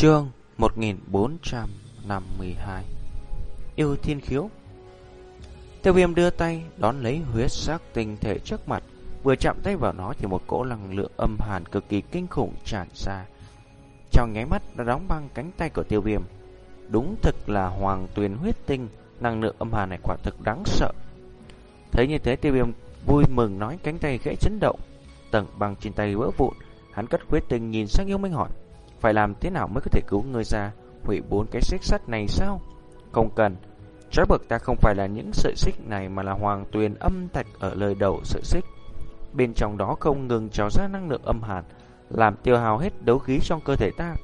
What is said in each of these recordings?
Chương 1452 Yêu Thiên Khiếu. Tiêu viêm đưa tay đón lấy huyết sắc tinh thể trước mặt, Vừa chạm tay vào nó thì một cỗ năng lượng âm hàn cực kỳ kinh khủng tràn ra. Trong nháy mắt đã đóng băng cánh tay của tiêu viêm. Đúng thực là hoàng tuyền huyết tinh, Năng lượng âm hàn này quả thực đáng sợ. Thấy như thế, tiêu viêm vui mừng nói cánh tay gãy chấn động. Tầng băng trên tay vỡ vụn, Hắn cất huyết tinh nhìn sang yêu minh hỏi phải làm thế nào mới có thể cứu ngươi ra? Hủy bốn cái xích sắt này sao? Không cần. Trái bực ta không phải là những sợi xích này Mà là hoàng tuyền âm thạch ở lời đầu sợi xích. Bên trong đó không ngừng trào ra năng lượng âm hàn, Làm tiêu hao hết đấu khí trong cơ thể ta,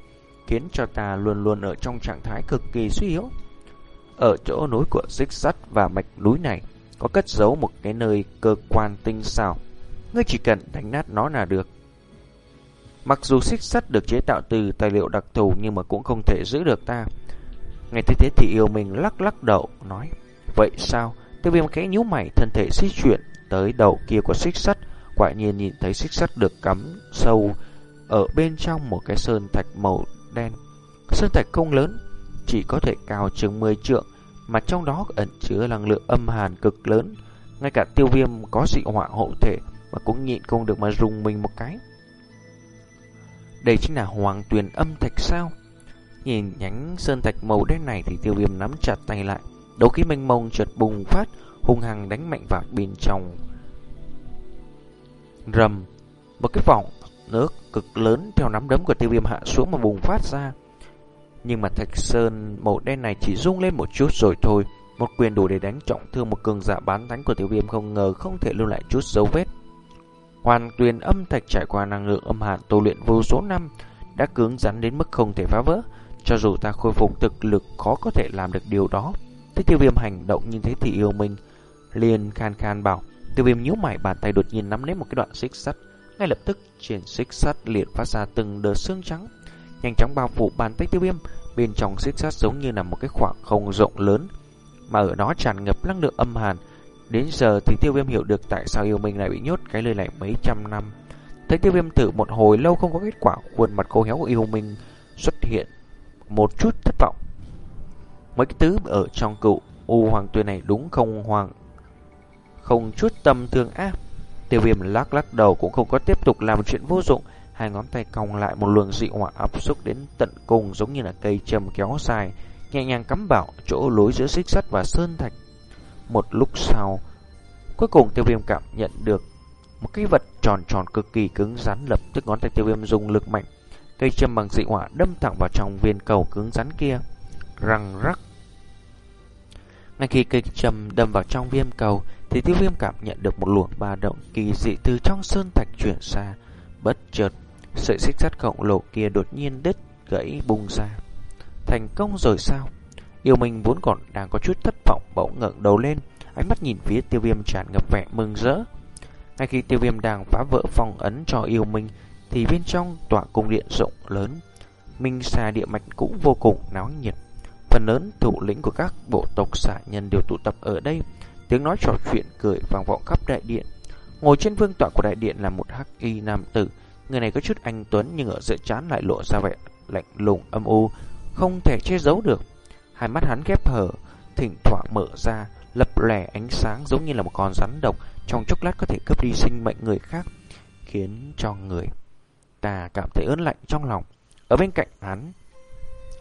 Khiến cho ta luôn luôn ở trong trạng thái cực kỳ suy yếu. Ở chỗ núi của xích sắt và mạch núi này, Có cất giấu một cái nơi cơ quan tinh xảo. Ngươi chỉ cần đánh nát nó là được. Mặc dù xích sắt được chế tạo từ tài liệu đặc thù nhưng mà cũng không thể giữ được ta. Ngay thế thế thì yêu mình lắc lắc đầu, nói. Vậy sao? Tiêu viêm khẽ nhíu mày thân thể di chuyển tới đầu kia của xích sắt. Quả nhiên nhìn thấy xích sắt được cắm sâu ở bên trong một cái sơn thạch màu đen. Sơn thạch không lớn, chỉ có thể cao chừng 10 trượng, mà trong đó ẩn chứa năng lượng âm hàn cực lớn. Ngay cả tiêu viêm có dị họa hộ thể mà cũng nhịn không được mà dùng mình một cái. Đây chính là hoàng tuyền âm thạch sao? Nhìn nhánh sơn thạch màu đen này thì tiêu viêm nắm chặt tay lại. Đấu khí mênh mông chợt bùng phát, hung hăng đánh mạnh vào bên trong. Rầm, một cái vòng nước cực lớn theo nắm đấm của tiêu viêm hạ xuống mà bùng phát ra. Nhưng mà thạch sơn màu đen này chỉ rung lên một chút rồi thôi. Một quyền đủ để đánh trọng thương một cường giả bán thánh của tiêu viêm không ngờ không thể lưu lại chút dấu vết. Hoàn tuyền âm thạch trải qua năng lượng âm hàn tu luyện vô số năm, đã cứng rắn đến mức không thể phá vỡ. Cho dù ta khôi phục thực lực khó có thể làm được điều đó. Thế tiêu viêm hành động như thế thì yêu mình. Liền khan khan bảo, tiêu viêm nhíu mày bàn tay đột nhiên nắm lấy một cái đoạn xích sắt. Ngay lập tức trên xích sắt liền phát ra từng đợt xương trắng. Nhanh chóng bao phủ bàn tay tiêu viêm, bên trong xích sắt giống như là một cái khoảng không rộng lớn. Mà ở đó tràn ngập năng lượng âm hàn, Đến giờ thì tiêu viêm hiểu được tại sao yêu mình lại bị nhốt cái nơi này mấy trăm năm. Thấy tiêu viêm tự một hồi lâu không có kết quả, khuôn mặt khô héo của yêu mình xuất hiện một chút thất vọng. Mấy cái tứ ở trong cựu U Hoàng Tuyên này đúng không hoàng không chút tâm thương ác. Tiêu viêm lắc lắc đầu cũng không có tiếp tục làm chuyện vô dụng, hai ngón tay cong lại một luồng dị hỏa áp xúc đến tận cùng giống như là cây châm kéo dài, nhẹ nhàng cắm bảo chỗ lối giữa xích sắt và sơn thạch. Một lúc sau, cuối cùng tiêu viêm cảm nhận được một cái vật tròn tròn cực kỳ cứng rắn lập tức ngón tay tiêu viêm dùng lực mạnh. Cây châm bằng dị hỏa đâm thẳng vào trong viên cầu cứng rắn kia. Răng rắc. Ngay khi cây châm đâm vào trong viêm cầu thì tiêu viêm cảm nhận được một luồng ba động kỳ dị từ trong sơn thạch chuyển xa. Bất chợt, sợi xích sắt khổng lồ kia đột nhiên đứt gãy bung ra. Thành công rồi sao? Yêu Minh vốn còn đang có chút thất vọng bỗng ngẩng đầu lên, ánh mắt nhìn phía tiêu viêm tràn ngập vẻ mừng rỡ. Ngay khi tiêu viêm đang phá vỡ phong ấn cho yêu Minh, thì bên trong tòa cung điện rộng lớn, Minh xa địa mạch cũng vô cùng náo nhiệt. Phần lớn thủ lĩnh của các bộ tộc xã nhân đều tụ tập ở đây, tiếng nói trò chuyện cười vang vọng khắp đại điện. Ngồi trên vương tọa của đại điện là một hắc y nam tử, người này có chút anh tuấn nhưng ở giữa trán lại lộ ra vẻ lạnh lùng âm u, không thể che giấu được. Hai mắt hắn ghép hở, thỉnh thoảng mở ra, lập lẻ ánh sáng giống như là một con rắn độc, trong chốc lát có thể cướp đi sinh mệnh người khác, khiến cho người ta cảm thấy ớn lạnh trong lòng. Ở bên cạnh hắn,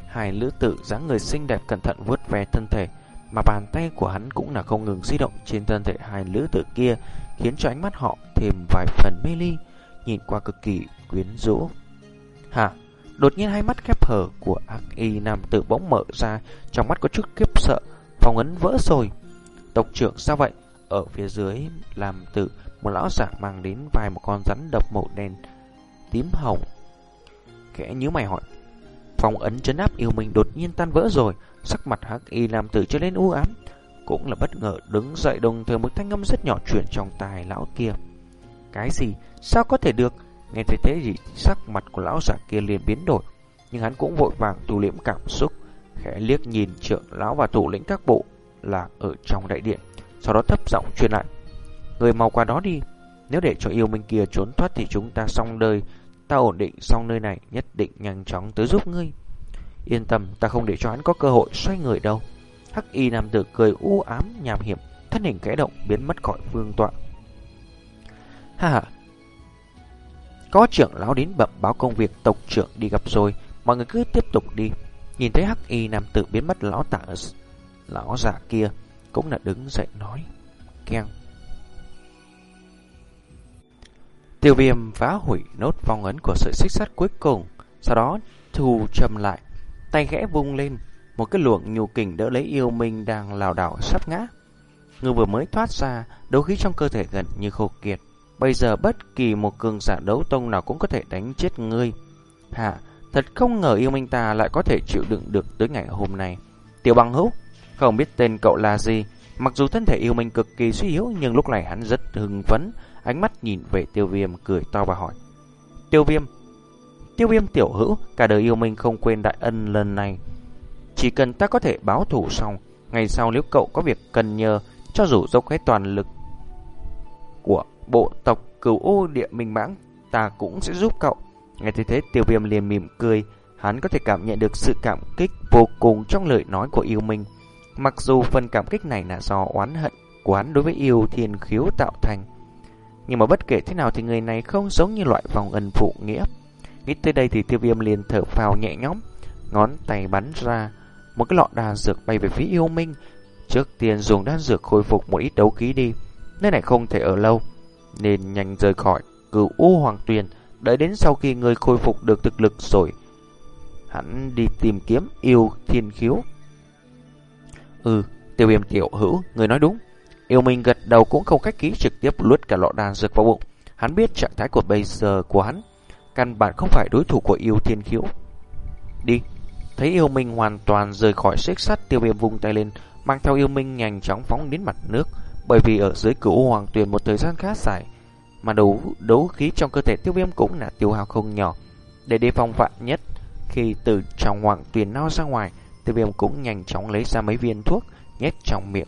hai lữ tử dáng người xinh đẹp cẩn thận vuốt ve thân thể, mà bàn tay của hắn cũng là không ngừng di động trên thân thể hai lữ tử kia, khiến cho ánh mắt họ thêm vài phần mê ly, nhìn qua cực kỳ quyến rũ. Hả? Đột nhiên hai mắt khép hở của ác y nam tử bỗng mở ra, trong mắt có chút kiếp sợ, phong ấn vỡ rồi. Tộc trưởng sao vậy? Ở phía dưới làm tử, một lão giả mang đến vài một con rắn độc màu đen, tím hồng. Kẻ nhíu mày hỏi, phong ấn chấn áp yêu mình đột nhiên tan vỡ rồi, sắc mặt hắc y nam tử trở lên u ám. Cũng là bất ngờ đứng dậy đồng thời một thanh âm rất nhỏ chuyển trong tai lão kia. Cái gì? Sao có thể được? Nghe thấy thế gì sắc mặt của lão giả kia liền biến đổi Nhưng hắn cũng vội vàng tu liễm cảm xúc Khẽ liếc nhìn trưởng lão và thủ lĩnh các bộ Là ở trong đại điện Sau đó thấp giọng truyền lại Người mau qua đó đi Nếu để cho yêu minh kia trốn thoát thì chúng ta xong đời Ta ổn định xong nơi này Nhất định nhanh chóng tới giúp ngươi Yên tâm, ta không để cho hắn có cơ hội xoay người đâu. Hắc y nam tử cười u ám nhàm hiểm, thân hình kẽ động biến mất khỏi phương tọa. Ha ha. Có trưởng lão đến bẩm báo công việc tộc trưởng đi gặp rồi, mọi người cứ tiếp tục đi. Nhìn thấy hắc y nam tử biến mất lão tả lão giả kia cũng là đứng dậy nói. Keng. Tiêu viêm phá hủy nốt vòng ấn của sợi xích sắt cuối cùng, sau đó thu châm lại, tay khẽ vung lên, một cái luồng nhu kình đỡ lấy yêu minh đang lảo đảo sắp ngã. Người vừa mới thoát ra, đấu khí trong cơ thể gần như khô kiệt. Bây giờ bất kỳ một cường giả đấu tông nào cũng có thể đánh chết ngươi. Hả, thật không ngờ yêu minh ta lại có thể chịu đựng được tới ngày hôm nay. Tiểu bằng hữu, không biết tên cậu là gì, mặc dù thân thể yêu minh cực kỳ suy yếu nhưng lúc này hắn rất hưng phấn, ánh mắt nhìn về tiêu viêm cười to và hỏi. Tiêu viêm, tiêu viêm tiểu hữu, cả đời yêu minh không quên đại ân lần này. Chỉ cần ta có thể báo thủ xong, ngày sau nếu cậu có việc cần nhờ, cho dù dốc hết toàn lực của bộ tộc cửu ô địa minh mãng, ta cũng sẽ giúp cậu. Nghe thấy thế tiêu viêm liền mỉm cười, hắn có thể cảm nhận được sự cảm kích vô cùng trong lời nói của yêu minh. Mặc dù phần cảm kích này là do oán hận của hắn đối với yêu thiên khiếu tạo thành. Nhưng mà bất kể thế nào thì người này không giống như loại vòng ân phụ nghĩa. Nghĩ tới đây thì tiêu viêm liền thở phào nhẹ nhõm, ngón tay bắn ra, một cái lọ đan dược bay về phía yêu minh. Trước tiên dùng đan dược khôi phục một ít đấu khí đi, nơi này không thể ở lâu, nên nhanh rời khỏi cửu u hoàng tuyền, đợi đến sau khi người khôi phục được thực lực rồi. Hắn đi tìm kiếm yêu thiên khiếu. Ừ, tiêu viêm tiểu hữu, người nói đúng. Yêu Minh gật đầu cũng không cách ký trực tiếp luốt cả lọ đan dược vào bụng. Hắn biết trạng thái của bây giờ của hắn, căn bản không phải đối thủ của yêu thiên khiếu. Đi, thấy yêu Minh hoàn toàn rời khỏi xích sắt, tiêu viêm vung tay lên, mang theo yêu Minh nhanh chóng phóng đến mặt nước. Bởi vì ở dưới cửu hoàng tuyền một thời gian khá dài, mà đấu đấu khí trong cơ thể tiêu viêm cũng là tiêu hao không nhỏ. Để đề phòng vạn nhất, khi từ trong hoàng tuyền lao ra ngoài, tiêu viêm cũng nhanh chóng lấy ra mấy viên thuốc, nhét trong miệng.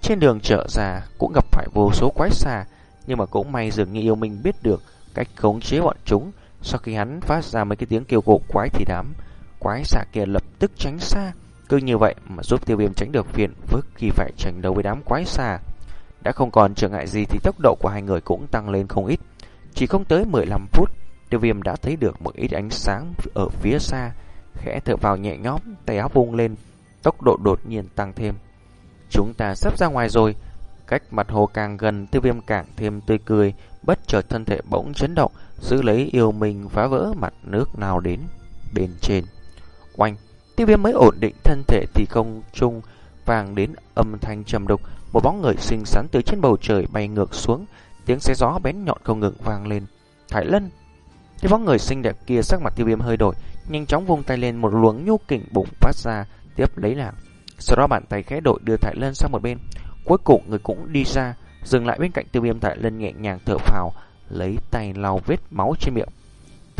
Trên đường trở ra cũng gặp phải vô số quái xà, nhưng mà cũng may dường như yêu minh biết được cách khống chế bọn chúng. Sau khi hắn phát ra mấy cái tiếng kêu cổ quái thì đám quái xà kia lập tức tránh xa. Cứ như vậy mà giúp tiêu viêm tránh được phiền phức khi phải tranh đấu với đám quái xà. Đã không còn trở ngại gì thì tốc độ của hai người cũng tăng lên không ít. Chỉ không tới 15 phút, tiêu viêm đã thấy được một ít ánh sáng ở phía xa. Khẽ thở vào nhẹ nhõm, tay áo vung lên, tốc độ đột nhiên tăng thêm. Chúng ta sắp ra ngoài rồi. Cách mặt hồ càng gần, tiêu viêm càng thêm tươi cười, bất chợt thân thể bỗng chấn động, giữ lấy yêu mình phá vỡ mặt nước nào đến bên trên. Oanh, tiêu viêm mới ổn định thân thể thì không trung vàng đến âm thanh trầm đục, một bóng người xinh xắn từ trên bầu trời bay ngược xuống, tiếng xé gió bén nhọn không ngừng vang lên. Thải Lân, cái bóng người xinh đẹp kia sắc mặt tiêu viêm hơi đổi, nhanh chóng vung tay lên một luồng nhu kình bùng phát ra, tiếp lấy là. Sau đó bàn tay khẽ đội đưa Thải Lân sang một bên. Cuối cùng người cũng đi ra, dừng lại bên cạnh tiêu viêm Thải Lân nhẹ nhàng thở phào, lấy tay lau vết máu trên miệng.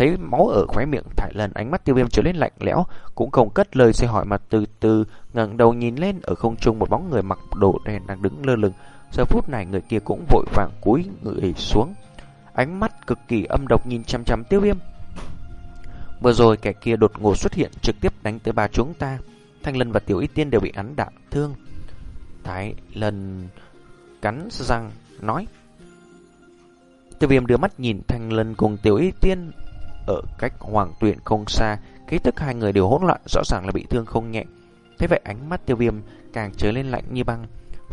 Thấy máu ở khóe miệng Thải lần ánh mắt tiêu viêm trở lên lạnh lẽo, cũng không cất lời sẽ hỏi mà từ từ ngẩng đầu nhìn lên ở không trung một bóng người mặc đồ đen đang đứng lơ lửng. Giờ phút này người kia cũng vội vàng cúi người xuống. Ánh mắt cực kỳ âm độc nhìn chăm chăm tiêu viêm. Vừa rồi kẻ kia đột ngột xuất hiện trực tiếp đánh tới ba chúng ta. Thanh Lân và Tiểu Y Tiên đều bị hắn đả thương. Thái Lân cắn răng nói. Tiêu viêm đưa mắt nhìn Thanh Lân cùng Tiểu Y Tiên ở cách hoàng tuyển không xa. Ký tức hai người đều hỗn loạn, rõ ràng là bị thương không nhẹ. Thế vậy ánh mắt tiêu viêm càng trở lên lạnh như băng.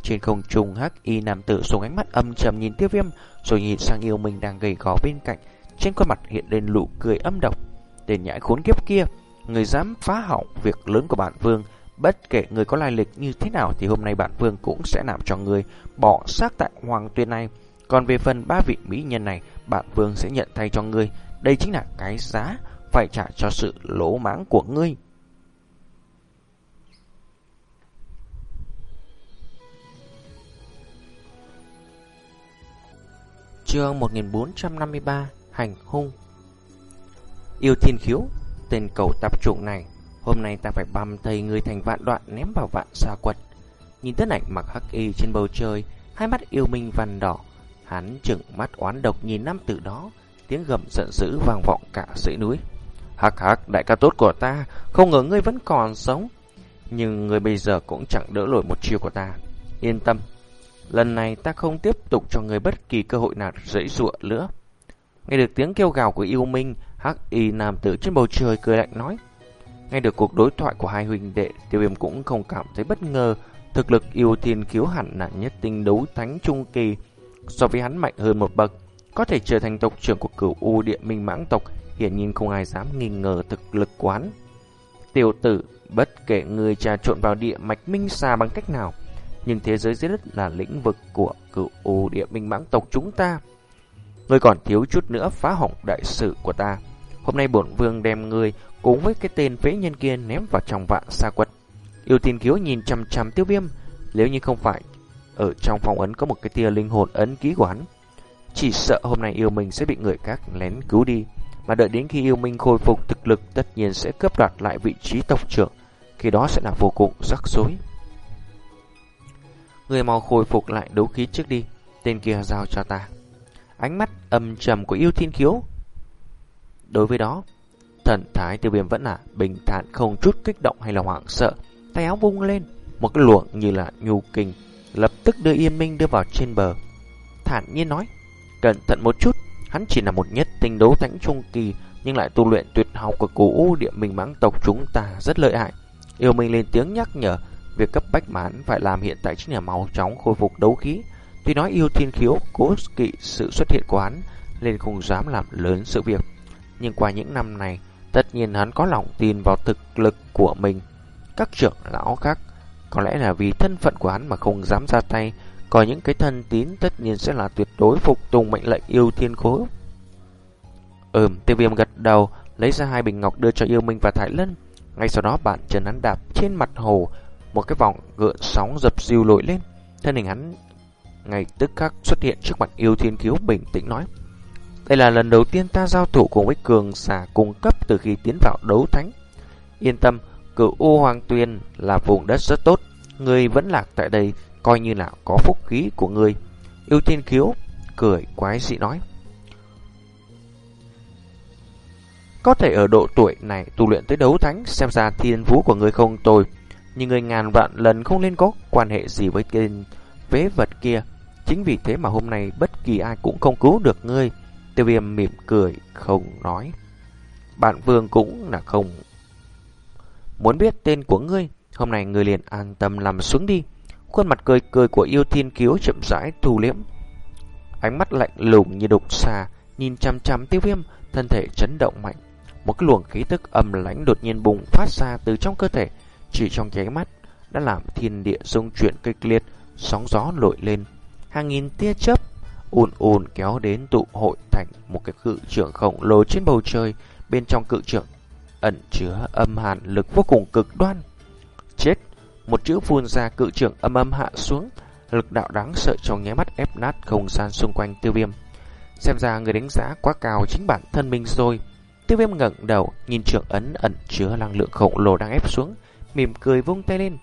Trên không trung hắc y nam tử dùng ánh mắt âm trầm nhìn tiêu viêm, rồi nhìn sang yêu mình đang gầy gò bên cạnh. Trên khuôn mặt hiện lên nụ cười âm độc. Tên nhãi khốn kiếp kia, Người dám phá hỏng việc lớn của bản vương, Bất kể người có lai lịch như thế nào Thì hôm nay bản vương cũng sẽ làm cho người Bỏ xác tại hoàng tuyên này Còn về phần ba vị mỹ nhân này Bản vương sẽ nhận thay cho ngươi đây chính là cái giá Phải trả cho sự lỗ mãng của ngươi. Chương 1453 Hành hung. Yêu thiên khiếu, Tên cầu tập trụ này, Hôm nay ta phải băm thầy người thành vạn đoạn Ném vào vạn xa quật. Nhìn tất ảnh mặc hắc y trên bầu trời, Hai mắt yêu minh văn đỏ, Hắn trừng mắt oán độc nhìn nam tử đó Tiếng gầm giận dữ vang vọng cả dãy núi Hắc hắc, đại ca tốt của ta, không ngờ ngươi vẫn còn sống. Nhưng ngươi bây giờ cũng chẳng đỡ nổi một chiêu của ta. Yên tâm, lần này ta không tiếp tục cho ngươi bất kỳ cơ hội nào dãy dụa nữa. Nghe được tiếng kêu gào của yêu minh, hắc y nam tử trên bầu trời cười lạnh nói. Nghe được cuộc đối thoại của hai huynh đệ, tiêu viêm cũng không cảm thấy bất ngờ. Thực lực yêu thiên cứu hẳn là nhất tinh đấu thánh trung kỳ, so với hắn mạnh hơn một bậc. Có thể trở thành tộc trưởng của cửu U địa minh mãng tộc, hiển nhiên không ai dám nghi ngờ thực lực quán. Tiểu tử, bất kể người trà trộn vào địa mạch minh xa bằng cách nào, nhưng thế giới dưới đất là lĩnh vực của cửu U địa minh mãng tộc chúng ta. Ngươi còn thiếu chút nữa phá hỏng đại sự của ta. Hôm nay bổn vương đem ngươi cùng với cái tên phế nhân kia ném vào trong vạn sa quật. Yêu tin kiếu nhìn chăm chăm tiêu viêm, nếu như không phải ở trong phòng ấn có một cái tia linh hồn ấn ký của hắn, chỉ sợ hôm nay yêu mình sẽ bị người khác lén cứu đi. Mà đợi đến khi yêu minh khôi phục thực lực tất nhiên sẽ cướp đoạt lại vị trí tộc trưởng, khi đó sẽ là vô cùng rắc rối. Người mau khôi phục lại đấu khí trước đi, tên kia giao cho ta. Ánh mắt âm trầm của yêu thiên khiếu. Đối với đó, thần thái tiêu viêm vẫn là bình thản không chút kích động hay là hoảng sợ. Tay áo vung lên, một cái luồng như là nhu kình, lập tức đưa yên minh đưa vào trên bờ. Thản nhiên nói, cẩn thận một chút, hắn chỉ là một nhất tinh đấu thánh trung kỳ, nhưng lại tu luyện tuyệt học của cổ u địa minh mãng tộc chúng ta rất lợi hại. Yêu Minh lên tiếng nhắc nhở, việc cấp bách mà hắn phải làm hiện tại chính là mau chóng khôi phục đấu khí. Tuy nói yêu thiên khiếu cố kỵ sự xuất hiện của hắn, nên không dám làm lớn sự việc. Nhưng qua những năm này, tất nhiên hắn có lòng tin vào thực lực của mình. Các trưởng lão khác, có lẽ là vì thân phận của hắn mà không dám ra tay, còn những cái thân tín tất nhiên sẽ là tuyệt đối phục tùng mệnh lệnh yêu thiên khố. Ừm, tiêu viêm gật đầu, lấy ra hai bình ngọc đưa cho yêu minh và Thái Lân. Ngay sau đó bạn chân hắn đạp trên mặt hồ, một cái vòng gợn sóng dập dìu lội lên. Thân hình hắn ngay tức khắc xuất hiện trước mặt yêu thiên cứu bình tĩnh nói. Đây là lần đầu tiên ta giao thủ cùng với cường xà cung cấp từ khi tiến vào đấu thánh. Yên tâm, cửu U Hoàng Tuyên là vùng đất rất tốt. Người vẫn lạc tại đây, coi như là có phúc khí của ngươi, Yêu thiên khiếu, cười quái dị nói. Có thể ở độ tuổi này tu luyện tới đấu thánh, xem ra thiên phú của ngươi không tồi. Nhưng người ngàn vạn lần không nên có quan hệ gì với tên vế vật kia. Chính vì thế mà hôm nay bất kỳ ai cũng không cứu được ngươi. Tiêu viêm mỉm cười, không nói. Bạn vương cũng là không muốn biết tên của ngươi. Hôm nay ngươi liền an tâm nằm xuống đi. Khuôn mặt cười cười của yêu thiên cứu chậm rãi thu liễm. Ánh mắt lạnh lùng như đục xà, nhìn chăm chăm tiêu viêm, thân thể chấn động mạnh. Một cái luồng khí tức âm lãnh đột nhiên bùng phát ra từ trong cơ thể, chỉ trong nháy mắt đã làm thiên địa rung chuyển kịch liệt, sóng gió nổi lên. Hàng nghìn tia chớp ùn ùn kéo đến tụ hội thành một cái cự trưởng khổng lồ trên bầu trời, bên trong cự trưởng ẩn chứa âm hàn lực vô cùng cực đoan. Chết, một chữ phun ra cự trưởng âm âm hạ xuống, lực đạo đáng sợ trong nháy mắt ép nát không gian xung quanh tiêu viêm. Xem ra người đánh giá quá cao chính bản thân mình rồi. Tiêu viêm ngẩng đầu, nhìn trưởng ấn ẩn chứa năng lượng khổng lồ đang ép xuống, mỉm cười vung tay lên.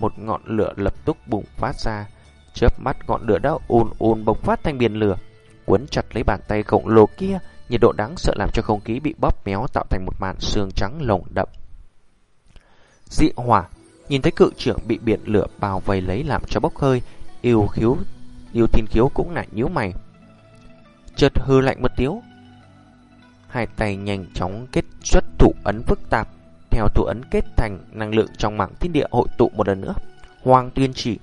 Một ngọn lửa lập tức bùng phát ra, chớp mắt ngọn lửa đã ùn ùn bộc phát thành biển lửa, quấn chặt lấy bàn tay khổng lồ kia, nhiệt độ đáng sợ làm cho không khí bị bóp méo tạo thành một màn sương trắng lồng đậm. Dị hỏa, nhìn thấy cự trưởng bị biển lửa bao vây lấy làm cho bốc hơi, yêu khiếu, yêu thiên khiếu cũng lại nhíu mày. Chợt hư lạnh một tiếng, hai tay nhanh chóng kết xuất tụ ấn phức tạp, theo thủ ấn kết thành năng lượng trong mảng thiên địa hội tụ một lần nữa. Hoàng tuyên chỉ,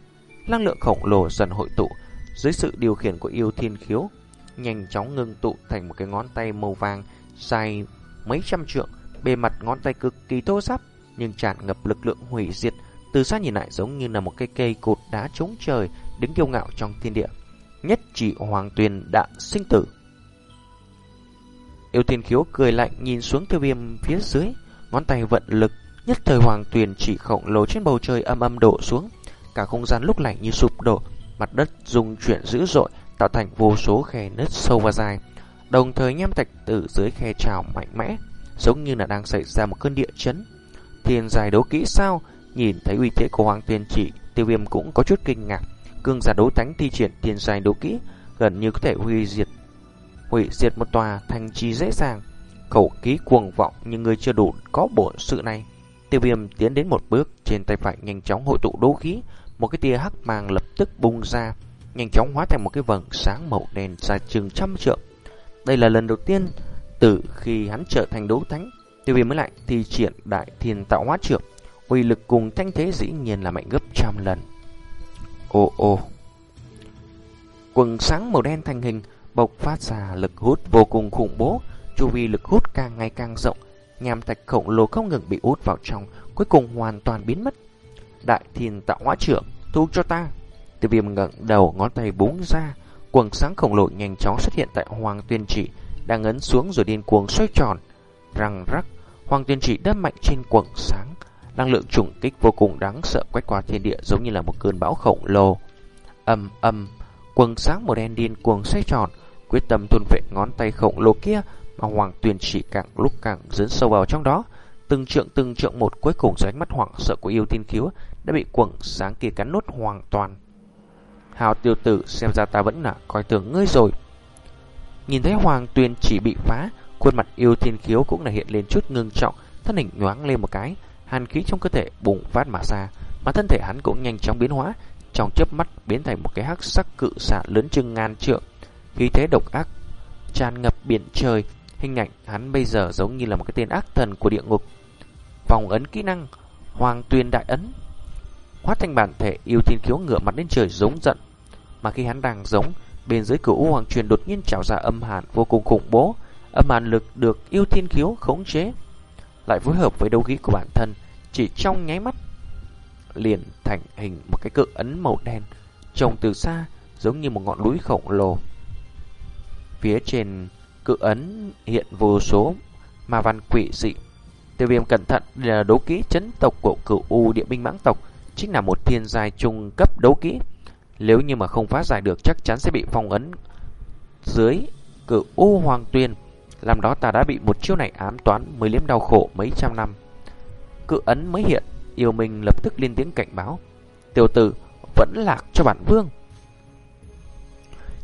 năng lượng khổng lồ dần hội tụ dưới sự điều khiển của yêu thiên khiếu, nhanh chóng ngưng tụ thành một cái ngón tay màu vàng dài mấy trăm trượng, bề mặt ngón tay cực kỳ thô ráp nhưng tràn ngập lực lượng hủy diệt, từ xa nhìn lại giống như là một cây cây cột đá trống trời đứng kiêu ngạo trong thiên địa. Nhất chỉ hoàng tuyền đạn sinh tử. Yêu thiên khiếu cười lạnh nhìn xuống tiêu viêm phía dưới, ngón tay vận lực, nhất thời hoàng tuyền chỉ khổng lồ trên bầu trời âm âm đổ xuống. Cả không gian lúc lạnh như sụp đổ, mặt đất rung chuyển dữ dội, tạo thành vô số khe nứt sâu và dài. Đồng thời nham thạch từ dưới khe trào mạnh mẽ, giống như là đang xảy ra một cơn địa chấn. Thiên dài đấu kỹ sao? Nhìn thấy uy thế của hoàng Thiên chỉ, tiêu viêm cũng có chút kinh ngạc. Cương giả đấu thánh thi triển thiên dài đấu kỹ, gần như có thể hủy diệt hủy diệt một tòa thành trì dễ dàng. khẩu khí cuồng vọng nhưng người chưa đủ có bổn sự này. Tiêu viêm tiến đến một bước, trên tay phải nhanh chóng hội tụ đấu khí, một cái tia hắc mang lập tức bung ra, nhanh chóng hóa thành một cái vầng sáng màu đen dài chừng trăm trượng. Đây là lần đầu tiên từ khi hắn trở thành đấu thánh, tiêu viêm mới lại thi triển đại thiên tạo hóa trưởng uy lực cùng thanh thế dĩ nhiên là mạnh gấp trăm lần. Ô ô Quần sáng màu đen thành hình bộc phát ra lực hút vô cùng khủng bố, chu vi lực hút càng ngày càng rộng, nham thạch khổng lồ không ngừng bị hút vào trong, cuối cùng hoàn toàn biến mất. Đại thiên tạo hóa trưởng, thu cho ta. Tiêu viêm ngẩng đầu ngón tay búng ra, quần sáng khổng lồ nhanh chóng xuất hiện tại Hoàng Tuyên Trị, đang ấn xuống rồi điên cuồng xoay tròn. Răng rắc, Hoàng Tuyên Trị đâm mạnh trên quầng sáng, năng lượng trùng kích vô cùng đáng sợ quét qua thiên địa giống như là một cơn bão khổng lồ. Âm âm, quầng sáng màu đen điên cuồng xoay tròn, quyết tâm thôn vệ ngón tay khổng lồ kia mà Hoàng tuyên chỉ càng lúc càng dấn sâu vào trong đó. Từng trượng từng trượng một cuối cùng dưới ánh mắt hoảng sợ của yêu tiên khiếu đã bị quầng sáng kia cắn nốt hoàn toàn. Hào tiêu tử xem ra ta vẫn là coi thường ngươi rồi. Nhìn thấy Hoàng Tuyền chỉ bị phá, khuôn mặt yêu thiên khiếu cũng là hiện lên chút ngưng trọng, thân hình nhoáng lên một cái, hàn khí trong cơ thể bùng phát mà ra, mà thân thể hắn cũng nhanh chóng biến hóa, trong chớp mắt biến thành một cái hắc sắc cự xạ lớn chừng ngàn trượng, khí thế độc ác tràn ngập biển trời, hình ảnh hắn bây giờ giống như là một cái tên ác thần của địa ngục. Vòng ấn kỹ năng Hoàng Tuyền Đại Ấn. Hóa thành bản thể yêu thiên khiếu ngửa mặt lên trời giống giận Mà khi hắn đang giống Bên dưới cửu U Hoàng Truyền đột nhiên trào ra âm hàn vô cùng khủng bố. Âm hàn lực được yêu thiên khiếu khống chế Lại phối hợp với đấu khí của bản thân Chỉ trong nháy mắt Liền thành hình một cái cự ấn màu đen Trông từ xa giống như một ngọn núi khổng lồ Phía trên cự ấn hiện vô số ma văn quỷ dị. Tiêu viêm cẩn thận là đấu kỹ chấn tộc của cửu U địa binh mãng tộc, chính là một thiên giai trung cấp đấu kỹ. Nếu như mà không phá giải được chắc chắn sẽ bị phong ấn dưới cửu U hoàng tuyên. Làm đó ta đã bị một chiêu này ám toán mới liếm đau khổ mấy trăm năm. Cự ấn mới hiện, yêu mình lập tức lên tiếng cảnh báo. Tiểu tử vẫn lạc cho bản vương.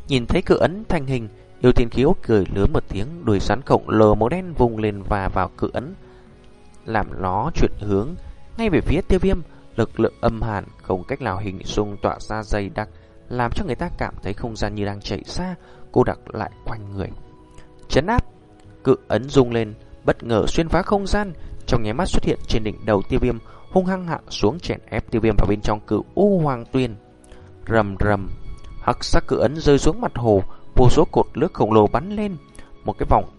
Nhìn thấy cự ấn thành hình, Yêu thiên khiếu cười lớn một tiếng, đuôi rắn khổng lồ màu đen vùng lên và vào cự ấn, làm nó chuyển hướng ngay về phía tiêu viêm. Lực lượng âm hàn không cách nào hình dung tỏa ra dày đặc, làm cho người ta cảm thấy không gian như đang chạy xa, cô đặc lại quanh người. Chấn áp, cự ấn rung lên, bất ngờ xuyên phá không gian, trong nháy mắt xuất hiện trên đỉnh đầu tiêu viêm, hung hăng hạ xuống chèn ép tiêu viêm vào bên trong cự u hoàng tuyên. Rầm rầm, hắc sắc cự ấn rơi xuống mặt hồ, vô số cột nước khổng lồ bắn lên, một cái vòng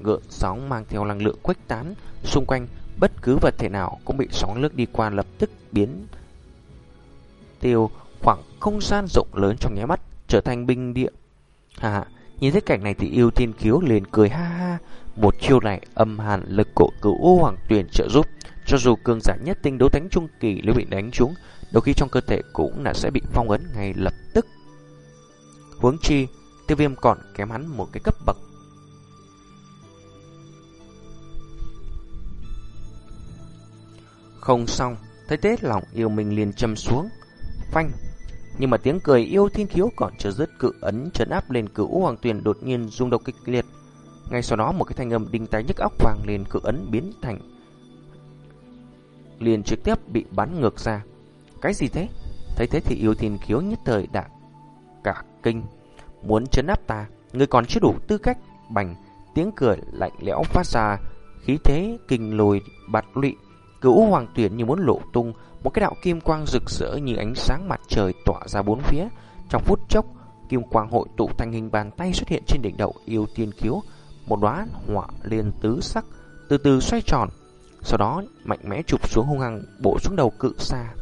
gợn sóng mang theo năng lượng khuếch tán xung quanh bất cứ vật thể nào cũng bị sóng nước đi qua lập tức biến tiêu khoảng không gian rộng lớn trong nháy mắt trở thành bình địa. À, nhìn thấy cảnh này thì yêu thiên khiếu liền cười ha ha, một chiêu này âm hàn lực cổ cửu u hoàng tuyển trợ giúp, cho dù cường giả nhất tinh đấu thánh trung kỳ nếu bị đánh trúng, đôi khi trong cơ thể cũng là sẽ bị phong ấn ngay lập tức. Huống chi, tiêu viêm còn kém hắn một cái cấp bậc. Không xong, thấy thế lòng yêu mình liền châm xuống, phanh. Nhưng mà tiếng cười yêu thiên khiếu còn chưa dứt cự ấn trấn áp lên cửu hoàng tuyền đột nhiên rung động kịch liệt. Ngay sau đó một cái thanh âm đinh tai nhức óc vang lên cự ấn biến thành liền trực tiếp bị bắn ngược ra. Cái gì thế? Thấy thế thì yêu thiên khiếu nhất thời đã cả kinh Muốn chấn áp ta, ngươi còn chưa đủ tư cách. Bành, tiếng cười lạnh lẽo phát ra, khí thế kinh lùi bạt lụy. Cửu hoàng tuyển như muốn lộ tung, một cái đạo kim quang rực rỡ như ánh sáng mặt trời tỏa ra bốn phía. Trong phút chốc, kim quang hội tụ thành hình bàn tay xuất hiện trên đỉnh đầu yêu tiên kiếu Một đóa hỏa liên tứ sắc, từ từ xoay tròn. Sau đó mạnh mẽ chụp xuống hung hăng bổ xuống đầu cự xà.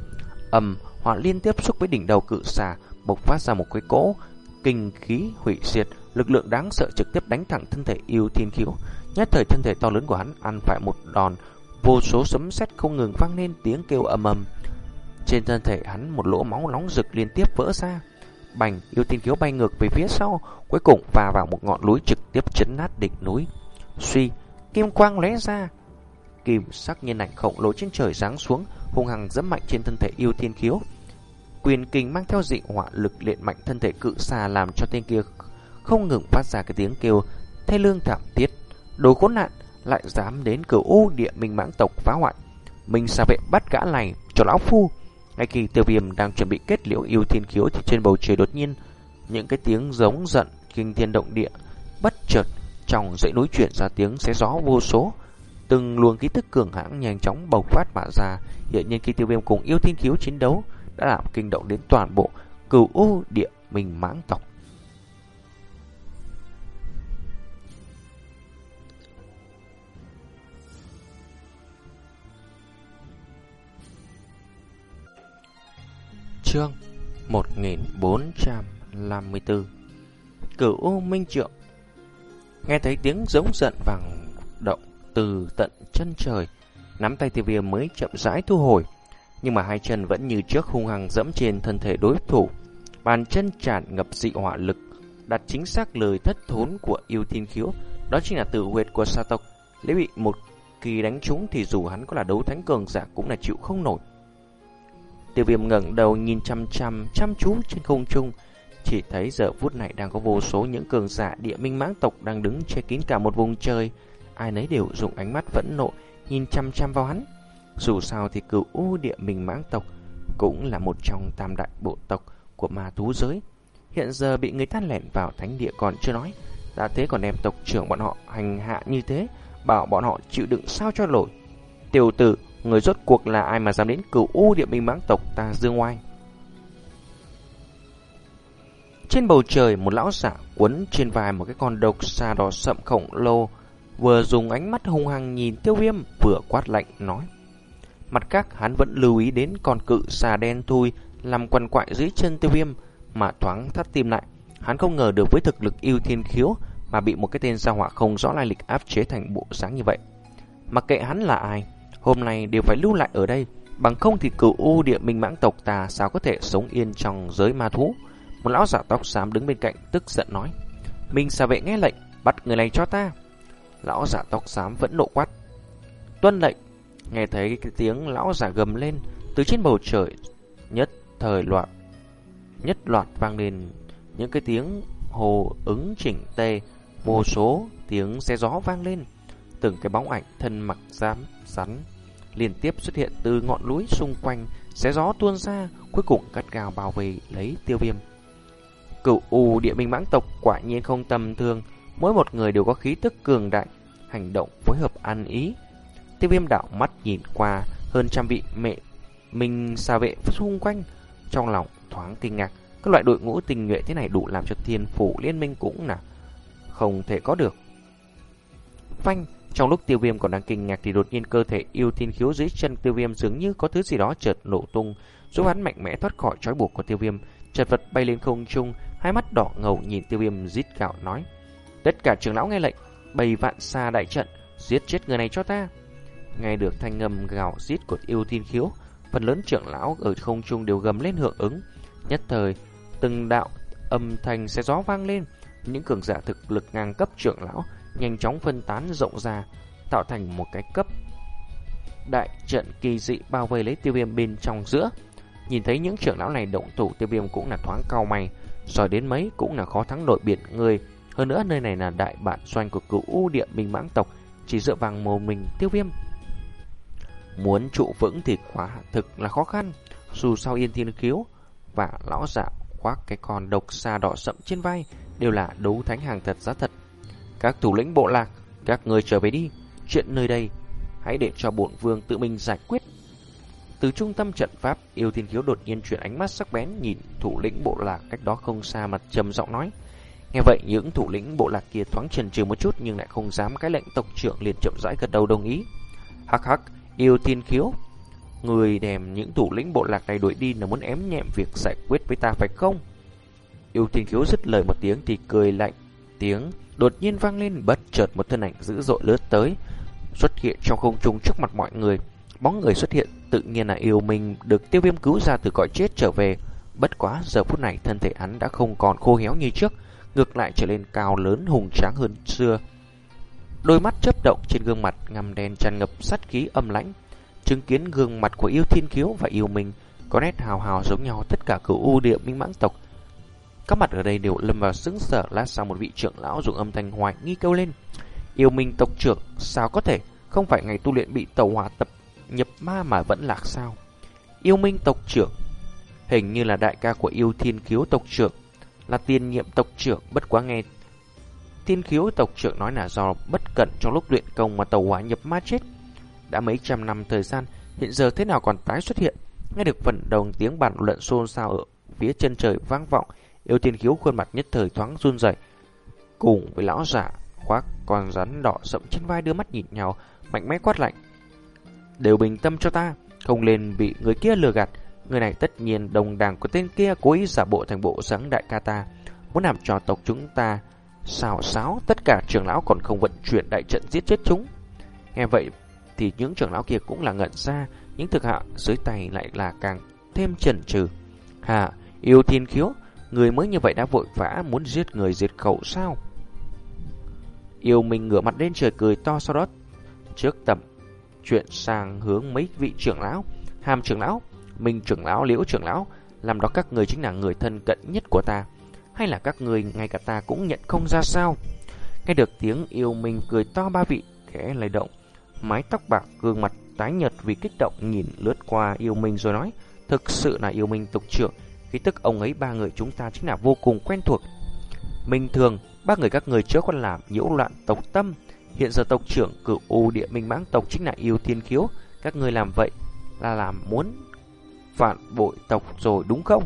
ầm hỏa liên tiếp xúc với đỉnh đầu cự xà, bộc phát ra một cái cỗ kinh khí hủy diệt, lực lượng đáng sợ trực tiếp đánh thẳng thân thể yêu thiên kiếu Nhất thời thân thể to lớn của hắn ăn phải một đòn, vô số sấm sét không ngừng vang lên tiếng kêu ầm ầm. Trên thân thể hắn một lỗ máu nóng rực liên tiếp vỡ ra. Bành, yêu thiên khiếu bay ngược về phía sau, cuối cùng va vào một ngọn núi trực tiếp chấn nát đỉnh núi. Suy, kim quang lóe ra, kim sắc nhân ảnh khổng lồ trên trời giáng xuống, hung hăng dẫm mạnh trên thân thể yêu thiên khiếu quyền kình mang theo dị hỏa lực luyện mạnh thân thể cự xà làm cho tên kia không ngừng phát ra cái tiếng kêu thê lương thảm thiết. Đồ khốn nạn, lại dám đến cửu u địa minh mãng tộc phá hoại. Mình xà vệ bắt gã này cho lão phu. Ngay khi tiêu viêm đang chuẩn bị kết liễu yêu thiên khiếu thì trên bầu trời đột nhiên những cái tiếng giống giận kinh thiên động địa bất chợt trong dãy núi chuyển ra tiếng xé gió vô số. Từng luồng ký tức cường hãn nhanh chóng bộc phát mạ ra, hiện nhiên khi tiêu viêm cùng yêu thiên khiếu chiến đấu đã làm kinh động đến toàn bộ cửu u địa minh mãng tộc. Chương 1454 Cửu Minh Trượng. Nghe thấy tiếng giống giận vàng động từ tận chân trời, Nắm tay tiêu viêm mới chậm rãi thu hồi. Nhưng mà hai chân vẫn như trước hung hăng dẫm trên thân thể đối thủ. Bàn chân tràn ngập dị hỏa lực, Đặt chính xác lời thất thốn của yêu thiên khiếu. Đó chính là tự huyệt của sa tộc. Nếu bị một kỳ đánh trúng thì dù hắn có là đấu thánh cường giả cũng là chịu không nổi. Tiêu viêm ngẩng đầu nhìn chăm chăm chăm chú trên không trung, chỉ thấy giờ phút này đang có vô số những cường giả địa minh mãng tộc đang đứng che kín cả một vùng trời. Ai nấy đều dùng ánh mắt phẫn nộ nhìn chăm chăm vào hắn. Dù sao thì cửu u địa minh mãng tộc cũng là một trong tam đại bộ tộc của ma thú giới. Hiện giờ bị người ta lẻn vào thánh địa còn chưa nói. Đã thế còn đem tộc trưởng bọn họ hành hạ như thế, bảo bọn họ chịu đựng sao cho nổi. Tiểu tử Người rốt cuộc là ai mà dám đến cửu u địa minh mãng tộc ta dương oai? Trên bầu trời, một lão giả quấn trên vai một cái con độc xà đỏ sậm khổng lồ, Vừa dùng ánh mắt hung hăng nhìn tiêu viêm, vừa quát lạnh, nói. Mặt khác, hắn vẫn lưu ý đến con cự xà đen thui Làm quằn quại dưới chân tiêu viêm, Mà thoáng thắt tim lại. Hắn không ngờ được với thực lực yêu thiên khiếu Mà bị một cái tên gia họa không rõ lai lịch áp chế thành bộ dáng như vậy. Mặc kệ hắn là ai hôm nay đều phải lưu lại ở đây, bằng không thì cửu u địa minh mãng tộc ta sao có thể sống yên trong giới ma thú. Một lão giả tóc xám đứng bên cạnh tức giận nói, Minh xà vệ nghe lệnh, bắt người này cho ta. Lão giả tóc xám vẫn nộ quát, tuân lệnh. Nghe thấy cái tiếng lão giả gầm lên từ trên bầu trời, nhất thời loạn, nhất loạt vang lên những cái tiếng hồ ứng chỉnh tề, vô số tiếng xe gió vang lên, từng cái bóng ảnh thân mặc giám rắn liên tiếp xuất hiện từ ngọn núi xung quanh, xé gió tuôn ra, cuối cùng cắt gào bảo vệ lấy tiêu viêm. Cựu U địa minh mãng tộc quả nhiên không tầm thường, mỗi một người đều có khí tức cường đại, hành động phối hợp ăn ý. Tiêu viêm đạo mắt nhìn qua hơn trăm vị mẹ mình xa vệ xung quanh, trong lòng thoáng kinh ngạc. Các loại đội ngũ tình nhuệ thế này đủ làm cho thiên phủ liên minh cũng là không thể có được. Phanh, trong lúc tiêu viêm còn đang kinh ngạc thì đột nhiên cơ thể yêu thiên khiếu dưới chân tiêu viêm dường như có thứ gì đó chợt nổ tung, giúp hắn mạnh mẽ thoát khỏi trói buộc của tiêu viêm. Chật vật bay lên không trung, hai mắt đỏ ngầu nhìn tiêu viêm rít gạo nói. Tất cả trưởng lão nghe lệnh, bày vạn xa đại trận, giết chết người này cho ta. Nghe được thanh ngầm gào rít của yêu thiên khiếu, phần lớn trưởng lão ở không trung đều gầm lên hưởng ứng. Nhất thời, từng đạo âm thanh sẽ gió vang lên, những cường giả thực lực ngang cấp trưởng lão nhanh chóng phân tán rộng ra, tạo thành một cái cấp đại trận kỳ dị bao vây lấy tiêu viêm bên trong giữa. Nhìn thấy những trưởng lão này động thủ tiêu viêm cũng là thoáng cao mày, rồi đến mấy cũng là khó thắng nội biệt người. Hơn nữa nơi này là đại bản doanh của cựu u địa minh mãng tộc, chỉ dựa vào mồ mình tiêu viêm. Muốn trụ vững thì quả thực là khó khăn, dù sao yên thiên khiếu và lão dạo khoác cái con độc xa đỏ sậm trên vai đều là đấu thánh hàng thật giá thật các thủ lĩnh bộ lạc, các người trở về đi. Chuyện nơi đây, hãy để cho bổn vương tự mình giải quyết. Từ trung tâm trận pháp, yêu thiên khiếu đột nhiên chuyển ánh mắt sắc bén nhìn thủ lĩnh bộ lạc cách đó không xa mặt trầm giọng nói. Nghe vậy, những thủ lĩnh bộ lạc kia thoáng chần chừ một chút nhưng lại không dám cái lệnh tộc trưởng liền chậm rãi gật đầu đồng ý. Hắc hắc, yêu thiên khiếu. Người đem những thủ lĩnh bộ lạc này đuổi đi là muốn ém nhẹm việc giải quyết với ta phải không? Yêu thiên khiếu dứt lời một tiếng thì cười lạnh tiếng đột nhiên vang lên bất chợt một thân ảnh dữ dội lướt tới, xuất hiện trong không trung trước mặt mọi người. Bóng người xuất hiện tự nhiên là yêu mình được tiêu viêm cứu ra từ cõi chết trở về. Bất quá giờ phút này thân thể hắn đã không còn khô héo như trước, ngược lại trở lên cao lớn hùng tráng hơn xưa. Đôi mắt chớp động trên gương mặt ngăm đen tràn ngập sát khí âm lãnh, chứng kiến gương mặt của yêu thiên khiếu và yêu minh có nét hào hào giống nhau tất cả cửu u địa minh mãng tộc các mặt ở đây đều lâm vào sững sờ lát sau một vị trưởng lão dùng âm thanh hoài nghi kêu lên. Yêu minh tộc trưởng sao có thể không phải ngày tu luyện bị tàu hỏa tập nhập ma mà vẫn lạc sao? Yêu minh tộc trưởng hình như là đại ca của yêu thiên khiếu tộc trưởng, là tiền nhiệm tộc trưởng bất quá nghe. Thiên khiếu tộc trưởng nói là do bất cẩn trong lúc luyện công mà tàu hỏa nhập ma chết. Đã mấy trăm năm thời gian, hiện giờ thế nào còn tái xuất hiện? Nghe được phần đồng tiếng bàn luận xôn xao ở phía chân trời vang vọng, yêu thiên khiếu khuôn mặt nhất thời thoáng run rẩy cùng với lão giả khoác con rắn đỏ sậm trên vai đưa mắt nhìn nhau, mạnh mẽ quát lạnh. Đều bình tâm cho ta, không nên bị người kia lừa gạt. Người này tất nhiên đồng đảng của tên kia cố ý giả bộ thành bộ dáng đại ca ta, muốn làm cho tộc chúng ta xào xáo tất cả trưởng lão còn không vận chuyển đại trận giết chết chúng. Nghe vậy thì những trưởng lão kia cũng là ngẩn ra, những thực hạ dưới tay lại là càng thêm chần chừ. Hà, yêu thiên khiếu, người mới như vậy đã vội vã muốn giết người diệt khẩu sao? Yêu mình ngửa mặt lên trời cười to sau đó trước tầm chuyện sang hướng mấy vị trưởng lão, hàm trưởng lão, minh trưởng lão, liễu trưởng lão, làm đó các người chính là người thân cận nhất của ta, hay là các người ngay cả ta cũng nhận không ra sao? Nghe được tiếng yêu mình cười to ba vị khẽ lay động, mái tóc bạc gương mặt tái nhợt vì kích động nhìn lướt qua yêu mình rồi nói, thực sự là yêu mình tục trưởng, khí tức ông ấy ba người chúng ta chính là vô cùng quen thuộc. Minh thường, ba người các người trước còn làm nhiễu loạn tộc tâm, hiện giờ tộc trưởng cửu u địa minh mãng tộc chính là yêu thiên khiếu, các người làm vậy là làm muốn phản bội tộc rồi đúng không?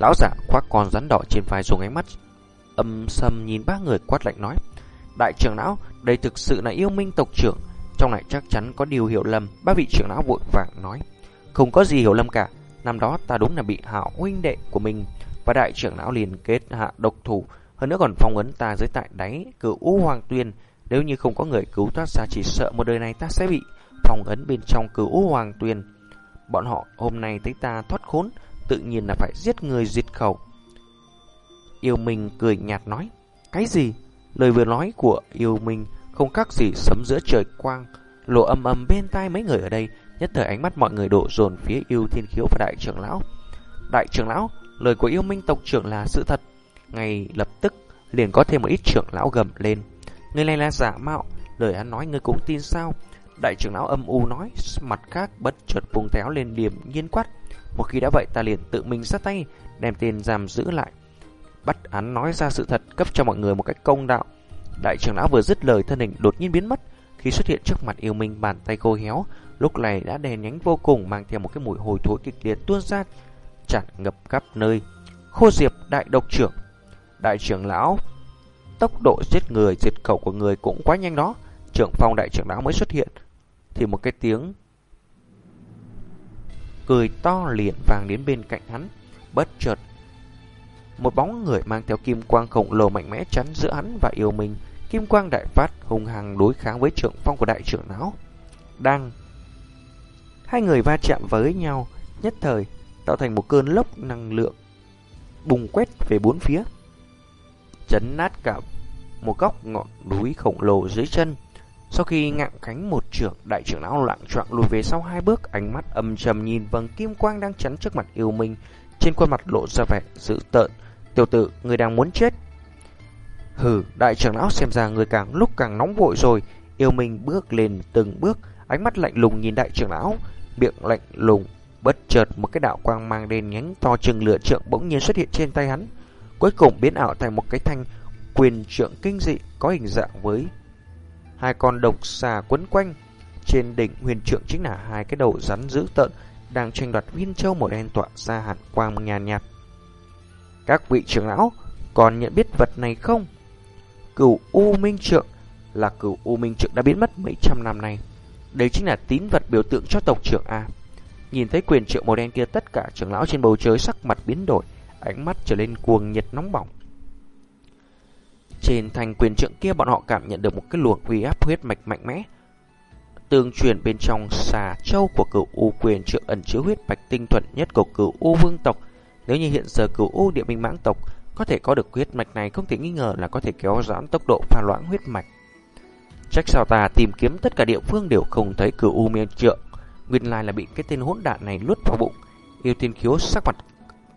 Lão giả khoác con rắn đỏ trên vai dùng ánh mắt âm sầm nhìn ba người quát lạnh nói Đại trưởng lão, đây thực sự là yêu minh tộc trưởng Trong này chắc chắn có điều hiểu lầm Ba vị trưởng lão vội vàng nói không có gì hiểu lầm cả. Năm đó ta đúng là bị hảo huynh đệ của mình. Và đại trưởng lão liền kết hạ độc thủ. Hơn nữa còn phong ấn ta dưới tại đáy Cửu U Hoàng Tuyên Nếu như không có người cứu thoát ra, chỉ sợ một đời này ta sẽ bị phong ấn bên trong cửu U Hoàng Tuyên Bọn họ hôm nay thấy ta thoát khốn, Tự nhiên là phải giết người diệt khẩu. Yêu Minh cười nhạt nói, Cái gì? Lời vừa nói của yêu Minh không khác gì sấm giữa trời quang. Lộ âm âm bên tai mấy người ở đây Nhất thời ánh mắt mọi người đổ dồn phía yêu thiên khiếu và đại trưởng lão. Đại trưởng lão, lời của yêu minh tộc trưởng là sự thật. Ngay lập tức liền có thêm một ít trưởng lão gầm lên. Người này là giả mạo Lời hắn nói ngươi cũng tin sao? Đại trưởng lão âm u nói Mặt khác bất chợt vùng téo lên điểm nhiên quát. Một khi đã vậy ta liền tự mình ra tay Đem tên giam giữ lại. Bắt hắn nói ra sự thật Cấp cho mọi người một cách công đạo. Đại trưởng lão vừa dứt lời thân hình đột nhiên biến mất. Khi xuất hiện trước mặt yêu minh bàn tay cô héo, Lúc này đã đè nhánh vô cùng Mang theo một cái mùi hồi thối kịch liệt tuôn ra, Tràn ngập khắp nơi. Khô diệp, đại độc trưởng. Đại trưởng lão, Tốc độ giết người, diệt khẩu của người cũng quá nhanh đó. Trưởng phòng đại trưởng lão mới xuất hiện. Thì một cái tiếng Cười to liền vàng đến bên cạnh hắn. Bất chợt, Một bóng người mang theo kim quang khổng lồ mạnh mẽ chắn giữa hắn và yêu mình Kim quang đại phát hùng hằng đối kháng với trưởng phong của đại trưởng lão Đang Hai người va chạm với nhau Nhất thời tạo thành một cơn lốc năng lượng Bùng quét về bốn phía Chấn nát cả một góc ngọn núi khổng lồ dưới chân sau khi ngạng cánh một trưởng, đại trưởng lão lạng choạng lùi về sau hai bước, ánh mắt âm trầm nhìn vầng kim quang đang chắn trước mặt yêu minh, trên khuôn mặt lộ ra vẻ dữ tợn. Tiểu tử, người đang muốn chết. Hừ, đại trưởng lão xem ra người càng lúc càng nóng vội rồi. Yêu minh bước lên từng bước, ánh mắt lạnh lùng nhìn đại trưởng lão, miệng lạnh lùng. Bất chợt một cái đạo quang mang đen nhánh to chừng lửa trượng bỗng nhiên xuất hiện trên tay hắn. Cuối cùng biến ảo thành một cái thanh quyền trượng kinh dị có hình dạng với Hai con độc xà quấn quanh Trên đỉnh huyền trượng chính là hai cái đầu rắn dữ tợn Đang tranh đoạt viên châu màu đen tỏa ra hạt quang nhàn nhạt Các vị trưởng lão còn nhận biết vật này không? Cửu U Minh Trượng là cửu U Minh Trượng đã biến mất mấy trăm năm nay Đây chính là tín vật biểu tượng cho tộc trưởng A Nhìn thấy quyền trượng màu đen kia, tất cả trưởng lão trên bầu trời sắc mặt biến đổi, Ánh mắt trở lên cuồng nhiệt nóng bỏng trên thành quyền trượng kia, bọn họ cảm nhận được một cái luồng uy áp huyết mạch mạnh mẽ. Tương truyền bên trong xà châu của cửu U quyền trượng ẩn chứa huyết mạch tinh thuần nhất của cửu U vương tộc. Nếu như hiện giờ cửu U địa minh mãng tộc có thể có được huyết mạch này không thể nghi ngờ là có thể kéo giãn tốc độ pha loãng huyết mạch. Trách sao ta tìm kiếm tất cả địa phương đều không thấy cửu U miên trượng. Nguyên lai là bị cái tên hỗn đạn này luốt vào bụng. Yêu tiên khiếu sắc mặt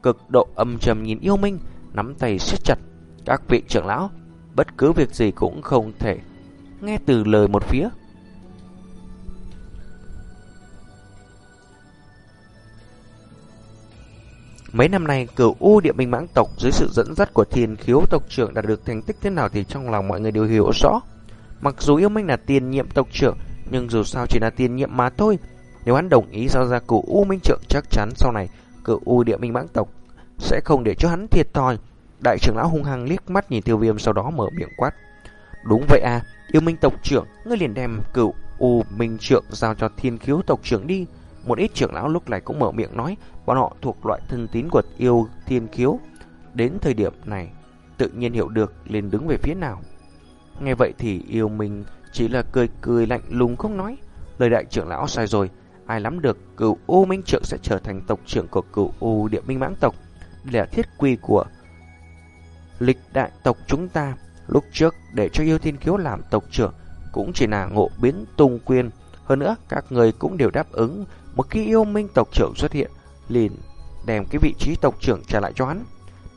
cực độ âm trầm nhìn yêu minh, nắm tay siết chặt. Các vị trưởng lão, bất cứ việc gì cũng không thể nghe từ lời một phía. Mấy năm nay, cửu U Địa Minh Mãng tộc dưới sự dẫn dắt của Thiên Khiếu tộc trưởng đạt được thành tích thế nào thì trong lòng mọi người đều hiểu rõ. Mặc dù yêu minh là tiền nhiệm tộc trưởng, nhưng dù sao chỉ là tiền nhiệm mà thôi. Nếu hắn đồng ý giao ra cửu U Minh trưởng chắc chắn sau này cửu U Địa Minh Mãng tộc sẽ không để cho hắn thiệt thòi. Đại trưởng lão hung hăng liếc mắt nhìn Tiêu Viêm sau đó mở miệng quát. Đúng vậy à, yêu minh tộc trưởng, ngươi liền đem cửu U Minh trưởng giao cho Thiên Khiếu tộc trưởng đi. Một ít trưởng lão lúc này cũng mở miệng nói, bọn họ thuộc loại thân tín của yêu Thiên Khiếu. Đến thời điểm này, tự nhiên hiểu được liền đứng về phía nào. Nghe vậy thì yêu mình chỉ là cười cười lạnh lùng không nói. Lời đại trưởng lão sai rồi, ai lắm được cửu U Minh trưởng sẽ trở thành tộc trưởng của cửu U Địa Minh Mãng tộc. Đây là thiết quy của lịch đại tộc chúng ta. Lúc trước để cho yêu thiên khiếu làm tộc trưởng cũng chỉ là ngộ biến tung quyên. Hơn nữa, các người cũng đều đáp ứng một khi yêu minh tộc trưởng xuất hiện, liền đem cái vị trí tộc trưởng trả lại cho hắn.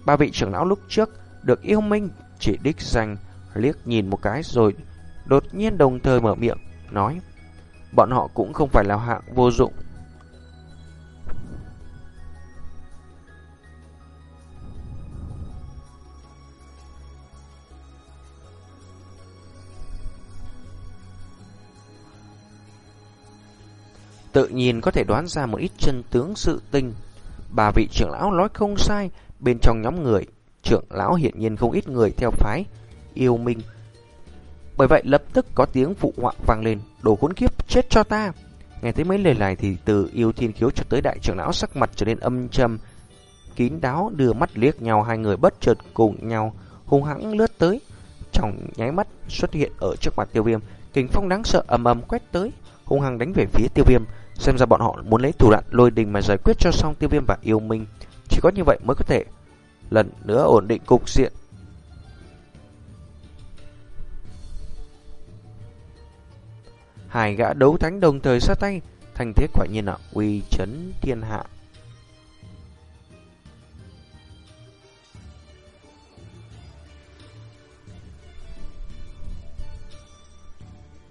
Ba vị trưởng lão lúc trước được yêu minh chỉ đích danh liếc nhìn một cái rồi đột nhiên đồng thời mở miệng, nói Bọn họ cũng không phải là hạng vô dụng tự nhiên có thể đoán ra một ít chân tướng sự tình. Bà vị trưởng lão nói không sai, bên trong nhóm người, trưởng lão hiện nhiên không ít người theo phái yêu minh. Bởi vậy lập tức có tiếng phụ họa vang lên, đồ khốn kiếp chết cho ta. Nghe thấy mấy lời này thì từ yêu thiên khiếu cho tới đại trưởng lão sắc mặt trở nên âm trầm, kín đáo đưa mắt liếc nhau hai người bất chợt cùng nhau hung hãng lướt tới. Trong nháy mắt xuất hiện ở trước mặt tiêu viêm, kình phong đáng sợ ầm ầm quét tới, hung hăng đánh về phía tiêu viêm. Xem ra bọn họ muốn lấy thủ đoạn lôi đình mà giải quyết cho xong tiêu viêm và yêu minh. Chỉ có như vậy mới có thể lần nữa ổn định cục diện. Hai gã đấu thánh đồng thời sát tay, thành thế quả nhiên là uy chấn thiên hạ.